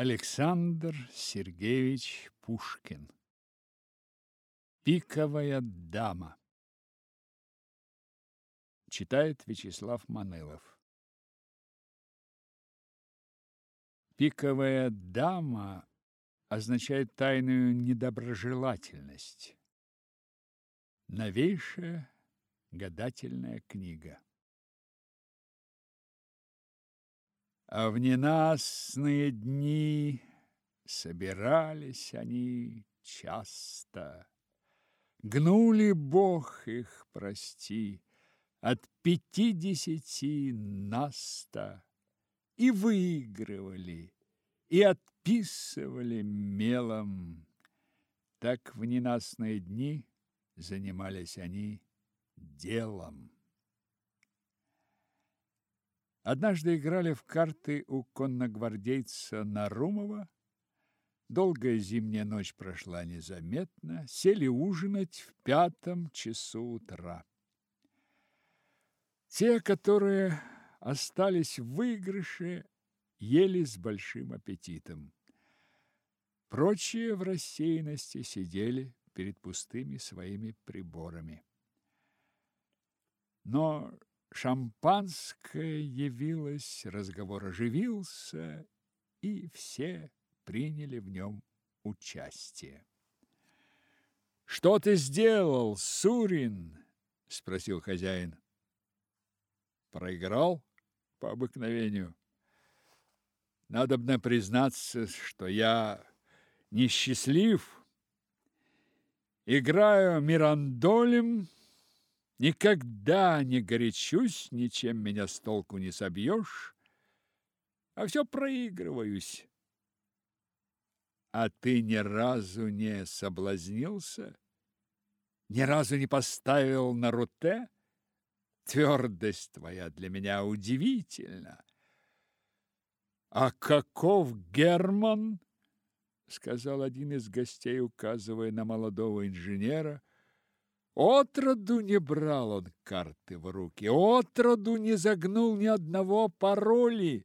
Александр Сергеевич Пушкин Пиковая дама Читает Вячеслав Манылов Пиковая дама означает тайную недоброжелательность. Новейшая гадательная книга. А в ненастные дни собирались они часто. Гнули Бог их, прости, от пятидесяти наста и выигрывали, и отписывали мелом. Так в ненастные дни занимались они делом. Однажды играли в карты у конногвардейца Нарумова. Долгая зимняя ночь прошла незаметно. Сели ужинать в пятом часу утра. Те, которые остались в выигрыше, ели с большим аппетитом. Прочие в рассеянности сидели перед пустыми своими приборами. Но Шампанское явилось, разговор оживился, и все приняли в нем участие. «Что ты сделал, Сурин?» – спросил хозяин. «Проиграл по обыкновению. Надобно признаться, что я несчастлив. Играю мирандолем, Никогда не горячусь, ничем меня с толку не собьешь, а все проигрываюсь. А ты ни разу не соблазнился? Ни разу не поставил на руте? Твердость твоя для меня удивительна. А каков Герман? сказал один из гостей, указывая на молодого инженера, Отроду не брал он карты в руки, отроду не загнул ни одного пароли,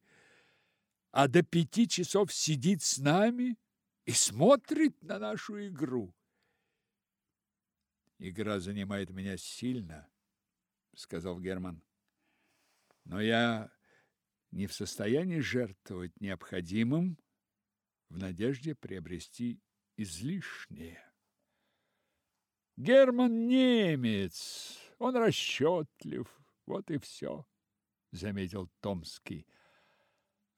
а до пяти часов сидит с нами и смотрит на нашу игру. Игра занимает меня сильно, сказал Герман. Но я не в состоянии жертвовать необходимым в надежде приобрести излишнее. Герман немец, он расчетлив, вот и все, заметил Томский.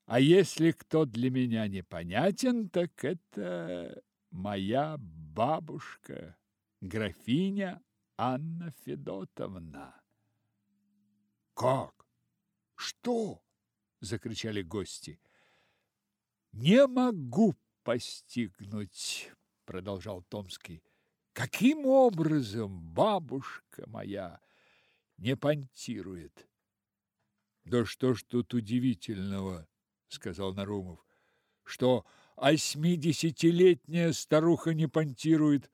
А если кто для меня непонятен, так это моя бабушка, графиня Анна Федотовна. Как? Что? закричали гости. Не могу постигнуть, продолжал Томский. Каким образом бабушка моя не понтирует? Да что ж тут удивительного, сказал Нарумов, что восьмидесятилетняя старуха не понтирует.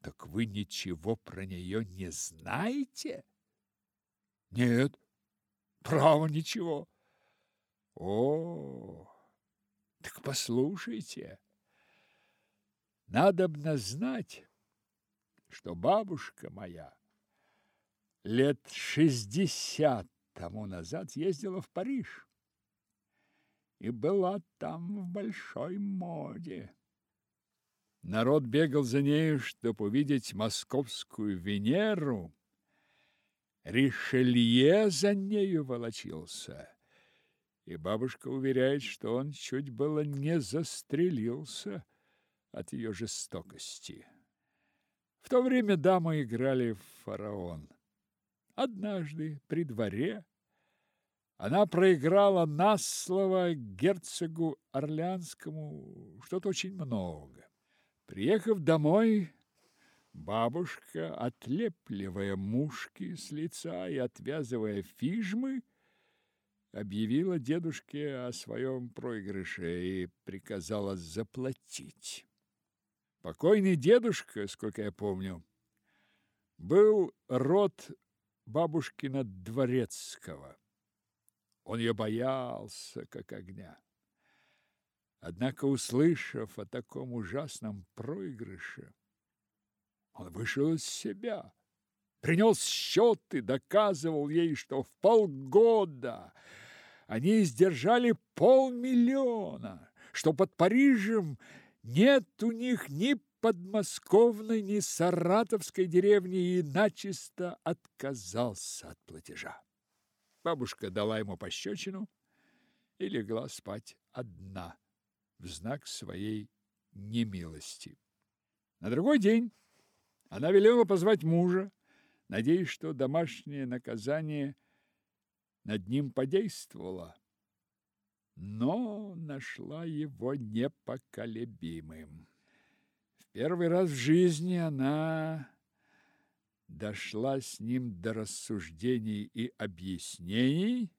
Так вы ничего про нее не знаете? Нет, право ничего. О, так послушайте. Надобно знать, что бабушка моя лет шестьдесят тому назад ездила в Париж и была там в большой моде. Народ бегал за нею, чтобы увидеть московскую Венеру. Ришелье за нею волочился, и бабушка уверяет, что он чуть было не застрелился от ее жестокости. В то время дамы играли в фараон. Однажды при дворе она проиграла на слово герцогу Орлеанскому что-то очень много. Приехав домой, бабушка, отлепливая мушки с лица и отвязывая фижмы, объявила дедушке о своем проигрыше и приказала заплатить. Покойный дедушка, сколько я помню, был род бабушкина Дворецкого. Он ее боялся, как огня. Однако, услышав о таком ужасном проигрыше, он вышел из себя, принес счеты, доказывал ей, что в полгода они издержали полмиллиона, что под Парижем нет у них ни подмосковной, ни саратовской деревни и начисто отказался от платежа. Бабушка дала ему пощечину и легла спать одна в знак своей немилости. На другой день она велела позвать мужа, надеясь, что домашнее наказание над ним подействовало, но нашла его непоколебимым. В первый раз в жизни она дошла с ним до рассуждений и объяснений,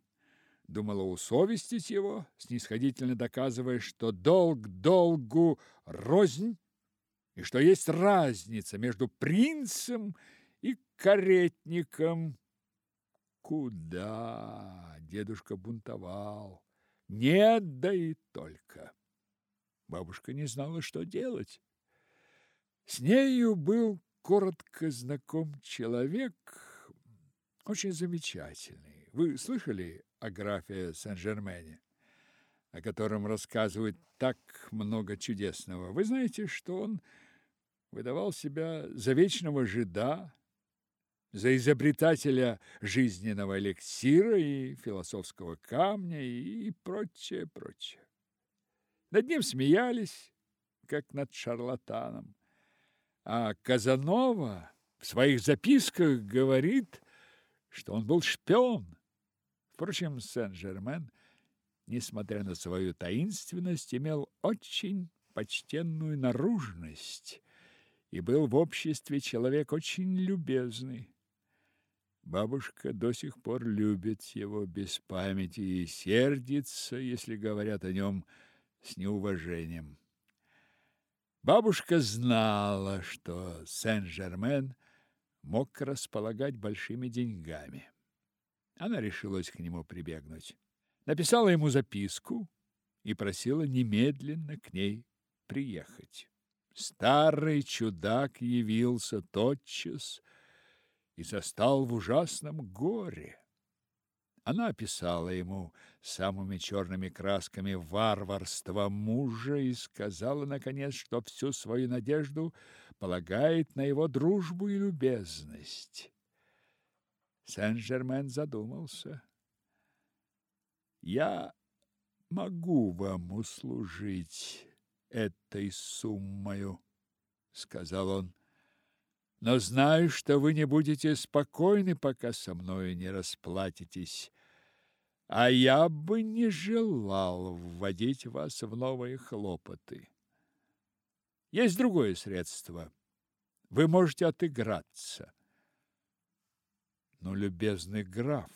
думала усовестить его, снисходительно доказывая, что долг долгу рознь, и что есть разница между принцем и каретником. Куда? Дедушка бунтовал. Нет, да и только. Бабушка не знала, что делать. С нею был коротко знаком человек, очень замечательный. Вы слышали о графе Сен-Жермене, о котором рассказывают так много чудесного? Вы знаете, что он выдавал себя за вечного жида, за изобретателя жизненного эликсира и философского камня и прочее, прочее. Над ним смеялись, как над шарлатаном. А Казанова в своих записках говорит, что он был шпион. Впрочем, Сен-Жермен, несмотря на свою таинственность, имел очень почтенную наружность и был в обществе человек очень любезный. Бабушка до сих пор любит его без памяти и сердится, если говорят о нем с неуважением. Бабушка знала, что Сен-Жермен мог располагать большими деньгами. Она решилась к нему прибегнуть. Написала ему записку и просила немедленно к ней приехать. Старый чудак явился тотчас и застал в ужасном горе. Она описала ему самыми черными красками варварство мужа и сказала, наконец, что всю свою надежду полагает на его дружбу и любезность. Сен-Жермен задумался. «Я могу вам услужить этой суммою», — сказал он, «но знаю, что вы не будете спокойны, пока со мною не расплатитесь» а я бы не желал вводить вас в новые хлопоты. Есть другое средство. Вы можете отыграться. Но, любезный граф,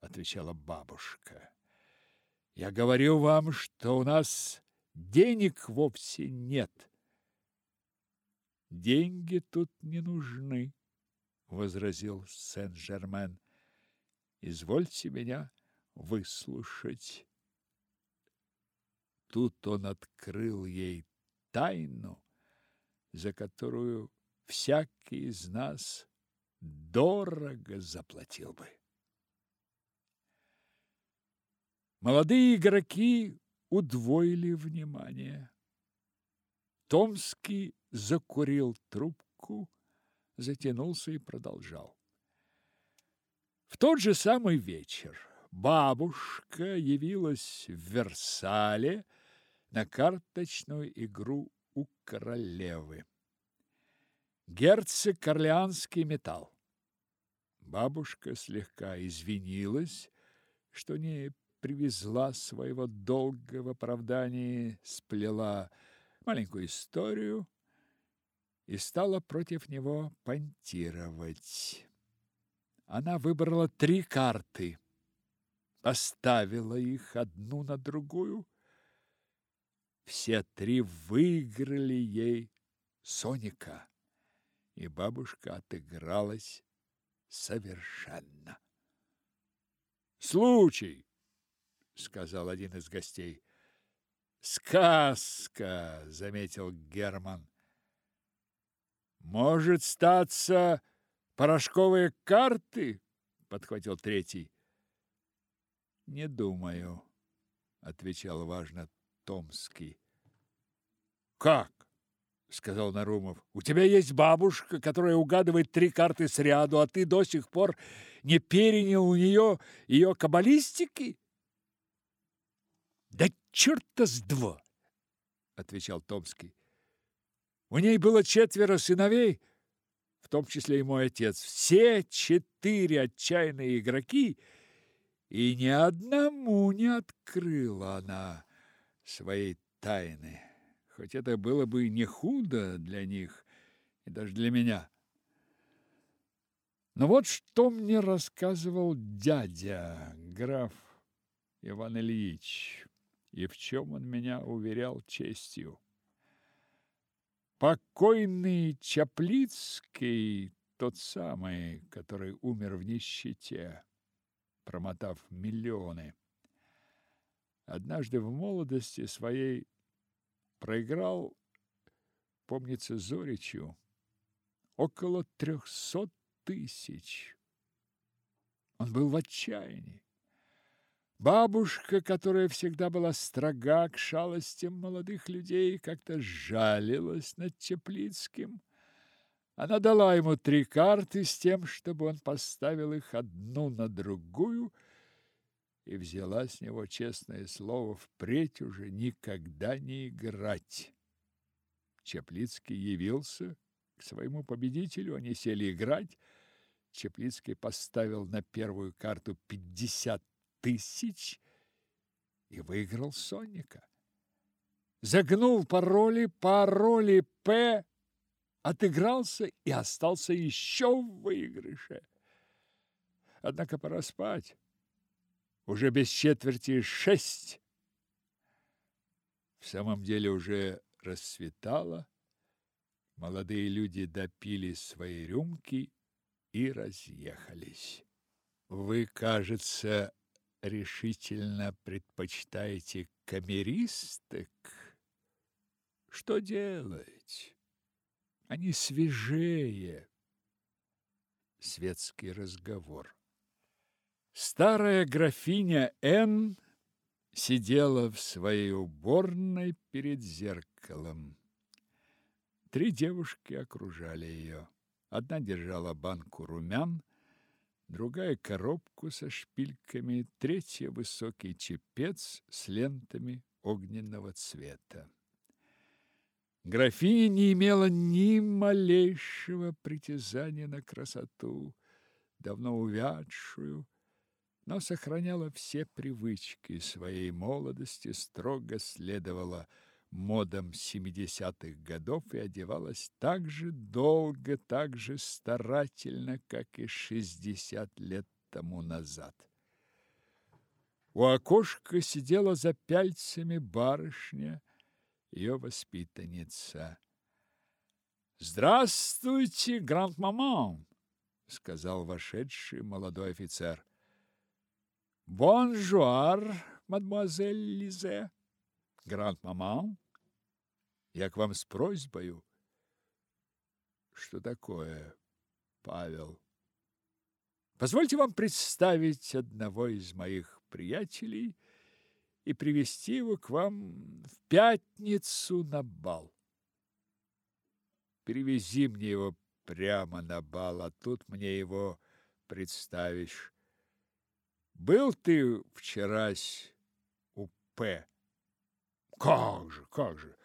отвечала бабушка, я говорю вам, что у нас денег вовсе нет. Деньги тут не нужны, возразил Сен-Жермен. Извольте меня выслушать. Тут он открыл ей тайну, за которую всякий из нас дорого заплатил бы. Молодые игроки удвоили внимание. Томский закурил трубку, затянулся и продолжал. В тот же самый вечер бабушка явилась в Версале на карточную игру у королевы. Герцог Орлеанский металл. Бабушка слегка извинилась, что не привезла своего долга в оправдании, сплела маленькую историю и стала против него понтировать. Она выбрала три карты – поставила их одну на другую. Все три выиграли ей Соника, и бабушка отыгралась совершенно. «Случай!» — сказал один из гостей. Сказка, заметил Герман. Может статься порошковые карты, подхватил третий. Не думаю, отвечал важно Томский. Как? сказал Нарумов. У тебя есть бабушка, которая угадывает три карты сряду, а ты до сих пор не перенял у нее ее каббалистики? Да черта с два, отвечал Томский. У ней было четверо сыновей, в том числе и мой отец. Все четыре отчаянные игроки, и ни одному не открыла она своей тайны хоть это было бы не худо для них и даже для меня. Но вот что мне рассказывал дядя, граф Иван Ильич, и в чем он меня уверял честью. Покойный Чаплицкий, тот самый, который умер в нищете, промотав миллионы, однажды в молодости своей проиграл, помнится, Зоричу около трехсот тысяч. Он был в отчаянии. Бабушка, которая всегда была строга к шалостям молодых людей, как-то жалилась над Теплицким. Она дала ему три карты с тем, чтобы он поставил их одну на другую – и взяла с него честное слово впредь уже никогда не играть. Чеплицкий явился к своему победителю, они сели играть. Чеплицкий поставил на первую карту пятьдесят тысяч и выиграл Сонника. Загнул пароли, пароли П, отыгрался и остался еще в выигрыше. Однако пора спать уже без четверти шесть. В самом деле уже расцветало. Молодые люди допили свои рюмки и разъехались. Вы, кажется, решительно предпочитаете камеристок? Что делать? Они свежее. Светский разговор. Старая графиня Н сидела в своей уборной перед зеркалом. Три девушки окружали ее. Одна держала банку румян, другая коробку со шпильками, третья высокий чепец с лентами огненного цвета. Графиня не имела ни малейшего притязания на красоту, давно увядшую, но сохраняла все привычки своей молодости, строго следовала модам семидесятых годов и одевалась так же долго, так же старательно, как и шестьдесят лет тому назад. У окошка сидела за пяльцами барышня, ее воспитанница. «Здравствуйте, grand-maman!» — сказал вошедший молодой офицер. Bonjour, mademoiselle Lise. Grand-maman, я к вам с просьбою. Что такое, Paul? Позвольте вам представить одного из моих приятелей и привести его к вам в пятницу на бал. Перевези мне его прямо на бал, а тут мне его представишь. Был ты вчерась у П? Как же, как же!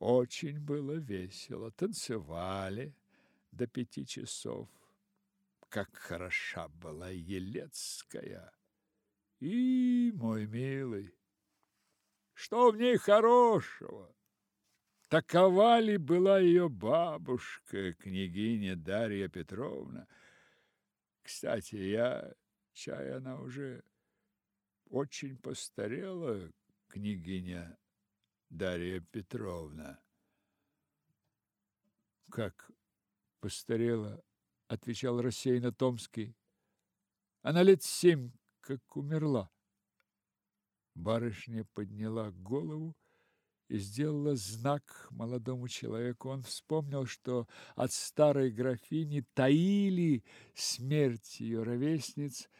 Очень было весело. Танцевали до пяти часов. Как хороша была Елецкая! И, мой милый, что в ней хорошего? Такова ли была ее бабушка, княгиня Дарья Петровна? Кстати, я Чай она уже очень постарела, княгиня Дарья Петровна. Как постарела, отвечал рассеянно Томский. Она лет семь как умерла. Барышня подняла голову и сделала знак молодому человеку. Он вспомнил, что от старой графини таили смерть ее ровесниц,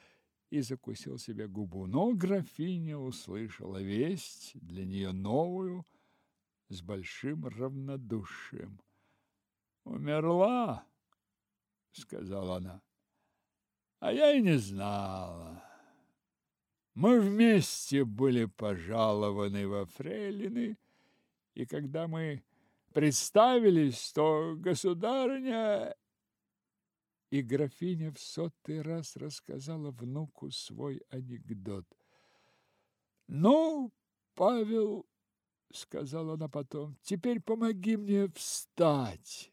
и закусил себе губу. Но графиня услышала весть, для нее новую, с большим равнодушием. «Умерла», — сказала она, — «а я и не знала». Мы вместе были пожалованы во фрейлины, и когда мы представились, то государыня и графиня в сотый раз рассказала внуку свой анекдот. «Ну, Павел, — сказала она потом, — теперь помоги мне встать.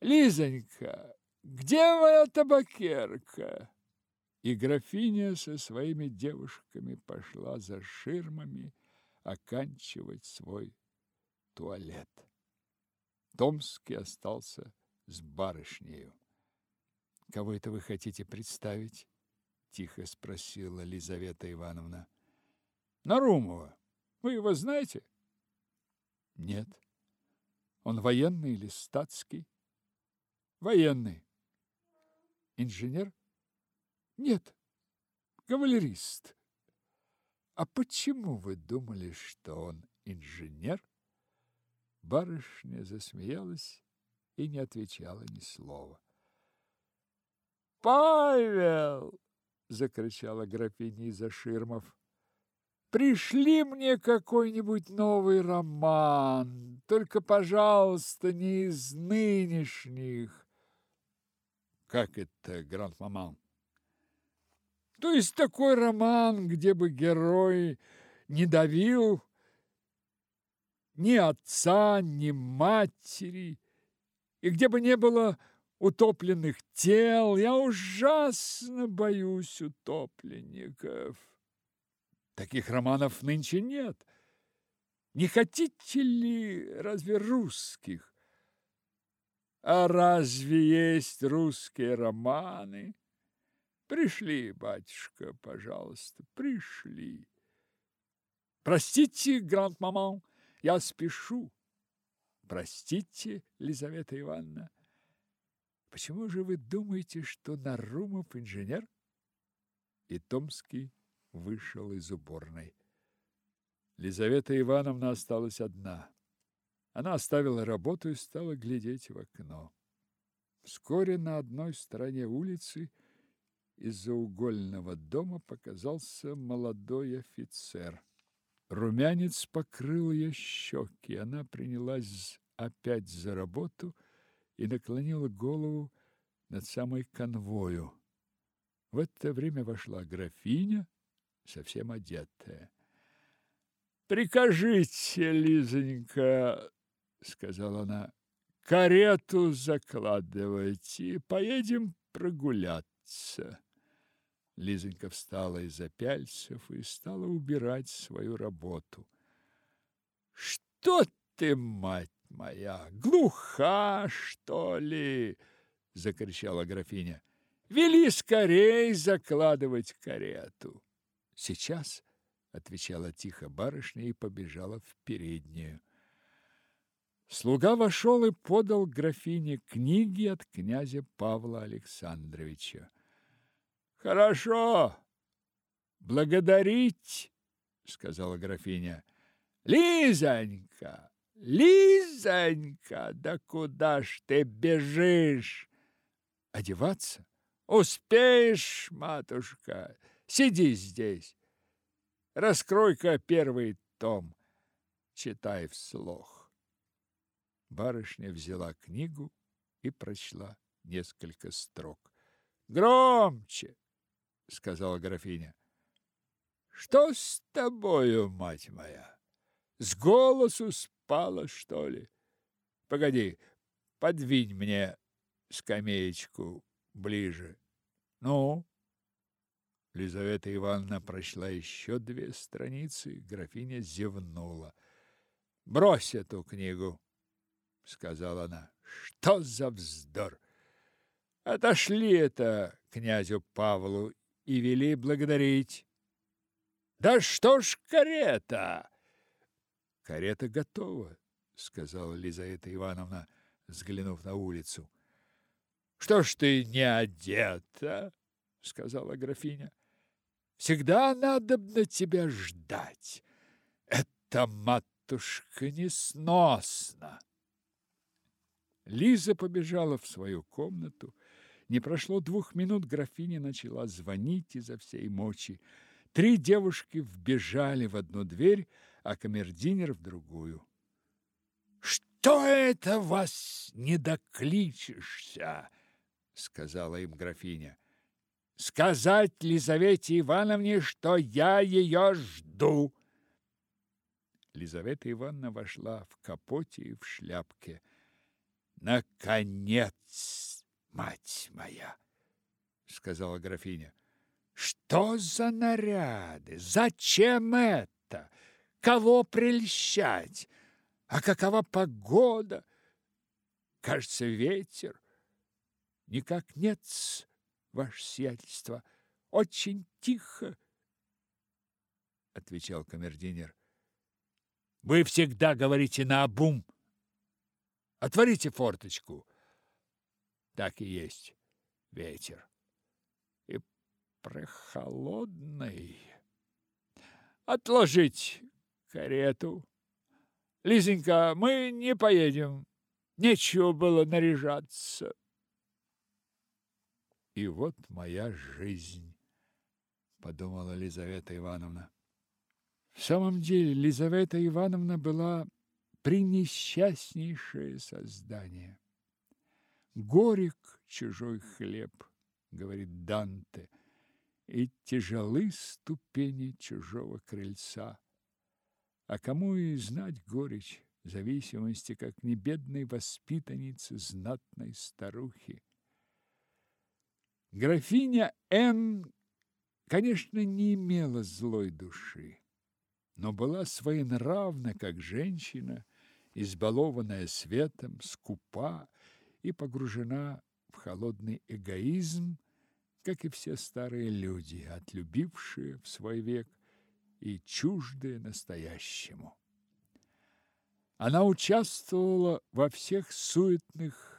Лизонька, где моя табакерка?» И графиня со своими девушками пошла за ширмами оканчивать свой туалет. Томский остался с барышнею. Кого это вы хотите представить? тихо спросила Лизавета Ивановна. Нарумова. Вы его знаете? Нет. Он военный или статский? Военный. Инженер? Нет. Кавалерист. А почему вы думали, что он инженер? Барышня засмеялась и не отвечала ни слова. Павел, закричала графиня из-за ширмов. Пришли мне какой-нибудь новый роман, только, пожалуйста, не из нынешних. Как это, гранд-маман? То есть такой роман, где бы герой не давил ни отца, ни матери, и где бы не было утопленных тел. Я ужасно боюсь утопленников. Таких романов нынче нет. Не хотите ли разве русских? А разве есть русские романы? Пришли, батюшка, пожалуйста, пришли. Простите, гранд-маман, я спешу. Простите, Лизавета Ивановна. Почему же вы думаете, что Нарумов инженер? И Томский вышел из уборной. Лизавета Ивановна осталась одна. Она оставила работу и стала глядеть в окно. Вскоре на одной стороне улицы из-за угольного дома показался молодой офицер. Румянец покрыл ее щеки. Она принялась опять за работу и наклонила голову над самой конвою. В это время вошла графиня, совсем одетая. «Прикажите, Лизонька, — сказала она, — карету закладывайте, поедем прогуляться». Лизонька встала из-за пяльцев и стала убирать свою работу. «Что ты, мать моя, глуха, что ли?» — закричала графиня. «Вели скорей закладывать карету!» «Сейчас!» — отвечала тихо барышня и побежала в переднюю. Слуга вошел и подал графине книги от князя Павла Александровича. Хорошо. Благодарить, сказала графиня. Лизонька, Лизонька, да куда ж ты бежишь? Одеваться? Успеешь, матушка. Сиди здесь. Раскрой-ка первый том. Читай вслух. Барышня взяла книгу и прочла несколько строк. Громче, сказала графиня. Что с тобою, мать моя? С голосу спала, что ли? Погоди, подвинь мне скамеечку ближе. Ну, Лизавета Ивановна прочла еще две страницы, графиня зевнула. Брось эту книгу, сказала она. Что за вздор? Отошли это князю Павлу и вели благодарить. Да что ж карета? Карета готова, сказала Лизавета Ивановна, взглянув на улицу. Что ж ты не одета? сказала графиня. Всегда надо на тебя ждать. Это матушка несносно. Лиза побежала в свою комнату. Не прошло двух минут, графиня начала звонить изо всей мочи. Три девушки вбежали в одну дверь, а камердинер в другую. «Что это вас не докличешься?» — сказала им графиня. «Сказать Лизавете Ивановне, что я ее жду!» Лизавета Ивановна вошла в капоте и в шляпке. «Наконец, мать моя!» — сказала графиня. «Что за наряды? Зачем это? Кого прельщать? А какова погода? Кажется, ветер. Никак нет, ваше сиятельство. Очень тихо, — отвечал камердинер. Вы всегда говорите на обум. Отворите форточку. Так и есть ветер. И прохолодный. Отложить карету. Лизенька, мы не поедем. Нечего было наряжаться. И вот моя жизнь, подумала Лизавета Ивановна. В самом деле, Лизавета Ивановна была пренесчастнейшее создание. Горек чужой хлеб, говорит Данте, и тяжелы ступени чужого крыльца. А кому и знать горечь зависимости, как не бедной воспитанницы знатной старухи. Графиня Н, конечно, не имела злой души, но была своенравна, как женщина, избалованная светом, скупа и погружена в холодный эгоизм, как и все старые люди, отлюбившие в свой век и чуждые настоящему. Она участвовала во всех суетных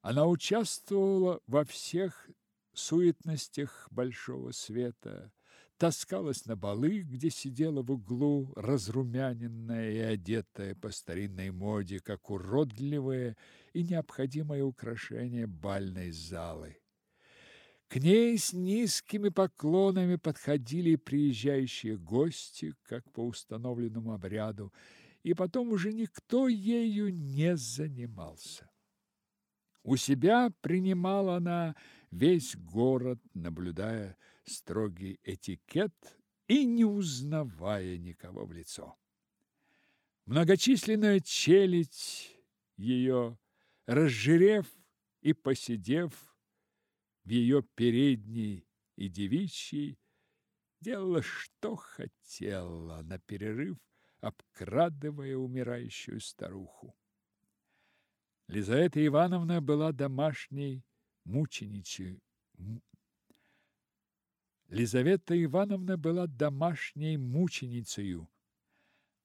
Она участвовала во всех суетностях большого света, таскалась на балы, где сидела в углу, разрумяненная и одетая по старинной моде, как уродливое и необходимое украшение бальной залы. К ней с низкими поклонами подходили приезжающие гости, как по установленному обряду, и потом уже никто ею не занимался. У себя принимала она весь город, наблюдая строгий этикет и не узнавая никого в лицо. Многочисленная челядь ее, разжирев и посидев в ее передней и девичьей, делала, что хотела, на перерыв обкрадывая умирающую старуху. Лизавета Ивановна была домашней мученицей. Лизавета Ивановна была домашней мученицей.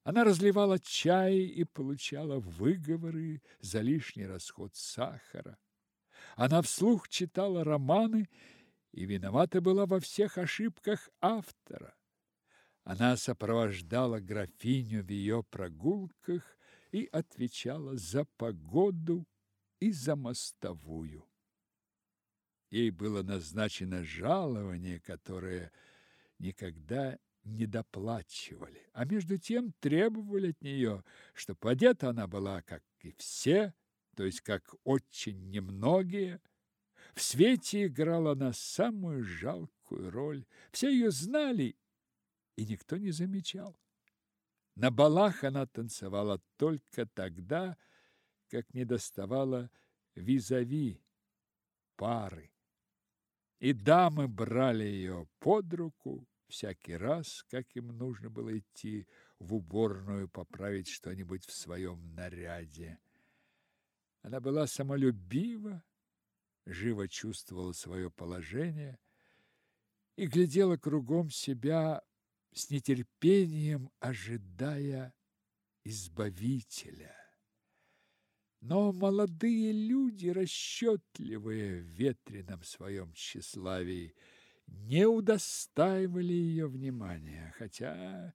Она разливала чай и получала выговоры за лишний расход сахара. Она вслух читала романы и виновата была во всех ошибках автора. Она сопровождала графиню в ее прогулках и отвечала за погоду и за мостовую. Ей было назначено жалование, которое никогда не доплачивали, а между тем требовали от нее, чтобы одета она была, как и все, то есть как очень немногие. В свете играла она самую жалкую роль. Все ее знали, и никто не замечал. На балах она танцевала только тогда, как не доставала визави пары. И дамы брали ее под руку всякий раз, как им нужно было идти в уборную поправить что-нибудь в своем наряде. Она была самолюбива, живо чувствовала свое положение и глядела кругом себя с нетерпением ожидая избавителя. Но молодые люди, расчетливые в ветреном своем тщеславии, не удостаивали ее внимания, хотя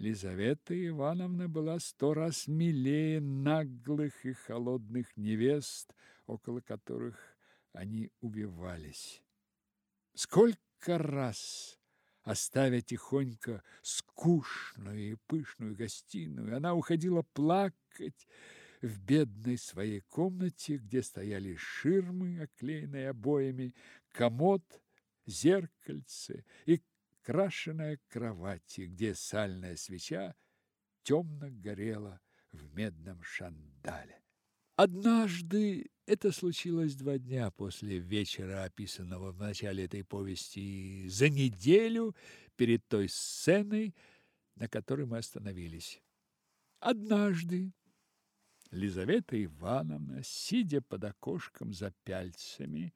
Лизавета Ивановна была сто раз милее наглых и холодных невест, около которых они убивались. Сколько раз, оставя тихонько скучную и пышную гостиную, она уходила плакать в бедной своей комнате, где стояли ширмы, оклеенные обоями, комод, зеркальце и крашеная кровать, где сальная свеча темно горела в медном шандале. Однажды это случилось два дня после вечера, описанного в начале этой повести, за неделю перед той сценой, на которой мы остановились. Однажды Лизавета Ивановна, сидя под окошком за пяльцами,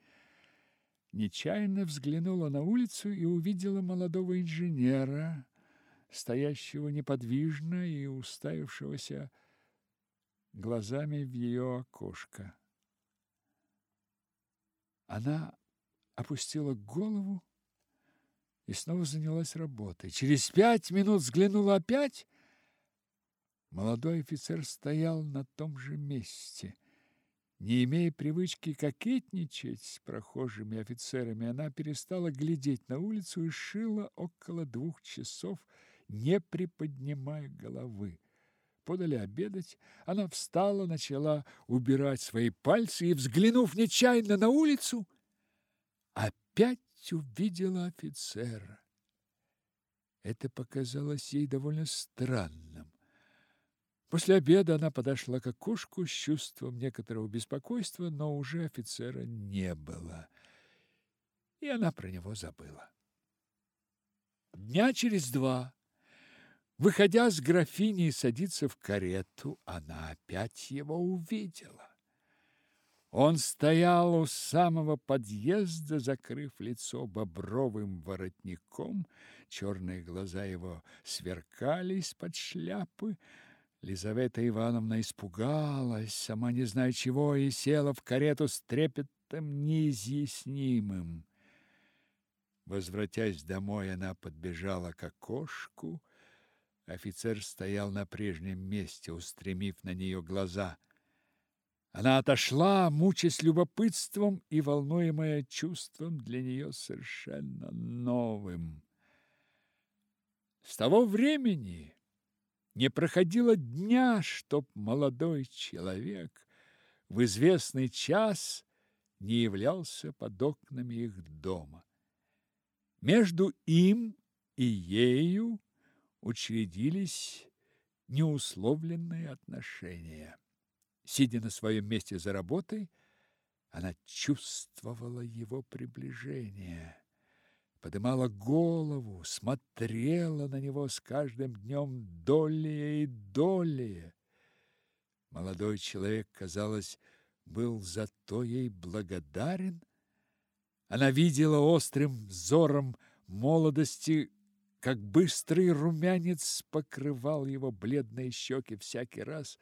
нечаянно взглянула на улицу и увидела молодого инженера, стоящего неподвижно и уставившегося глазами в ее окошко. Она опустила голову и снова занялась работой. Через пять минут взглянула опять. Молодой офицер стоял на том же месте. Не имея привычки кокетничать с прохожими офицерами, она перестала глядеть на улицу и шила около двух часов, не приподнимая головы. Подали обедать, она встала, начала убирать свои пальцы и, взглянув нечаянно на улицу, опять увидела офицера. Это показалось ей довольно странным. После обеда она подошла к окошку с чувством некоторого беспокойства, но уже офицера не было, и она про него забыла. Дня через два, выходя с графини и садиться в карету, она опять его увидела. Он стоял у самого подъезда, закрыв лицо бобровым воротником, черные глаза его сверкали из-под шляпы, Лизавета Ивановна испугалась, сама не зная чего, и села в карету с трепетом неизъяснимым. Возвратясь домой, она подбежала к окошку. Офицер стоял на прежнем месте, устремив на нее глаза. Она отошла, мучаясь любопытством и волнуемая чувством для нее совершенно новым. С того времени не проходило дня, чтоб молодой человек в известный час не являлся под окнами их дома. Между им и ею учредились неусловленные отношения. Сидя на своем месте за работой, она чувствовала его приближение подымала голову, смотрела на него с каждым днем долее и долее. Молодой человек, казалось, был за то ей благодарен. Она видела острым взором молодости, как быстрый румянец покрывал его бледные щеки всякий раз,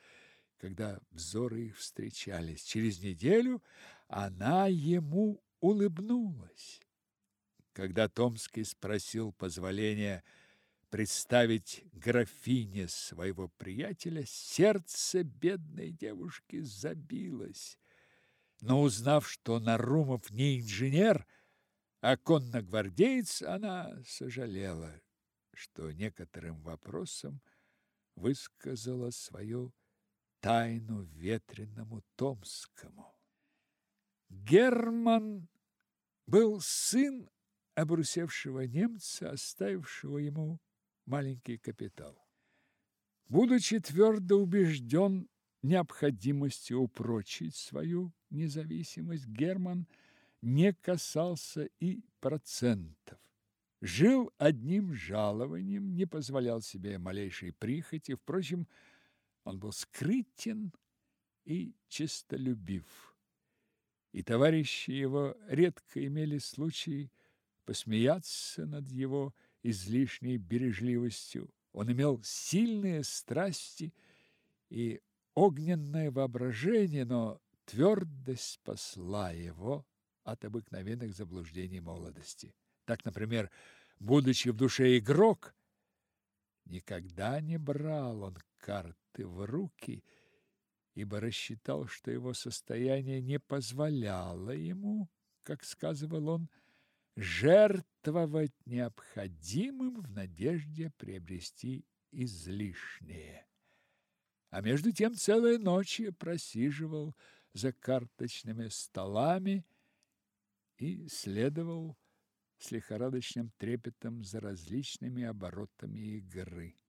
когда взоры их встречались. Через неделю она ему улыбнулась. Когда Томский спросил позволения представить графине своего приятеля, сердце бедной девушки забилось. Но узнав, что Нарумов не инженер, а конногвардеец, она сожалела, что некоторым вопросом высказала свою тайну ветреному Томскому. Герман был сын обрусевшего немца, оставившего ему маленький капитал. Будучи твердо убежден необходимости упрочить свою независимость, Герман не касался и процентов. Жил одним жалованием, не позволял себе малейшей прихоти. Впрочем, он был скрытен и честолюбив. И товарищи его редко имели случай посмеяться над его излишней бережливостью. Он имел сильные страсти и огненное воображение, но твердость спасла его от обыкновенных заблуждений молодости. Так, например, будучи в душе игрок, никогда не брал он карты в руки, ибо рассчитал, что его состояние не позволяло ему, как сказывал он, жертвовать необходимым в надежде приобрести излишнее. А между тем целые ночи просиживал за карточными столами и следовал с лихорадочным трепетом за различными оборотами игры.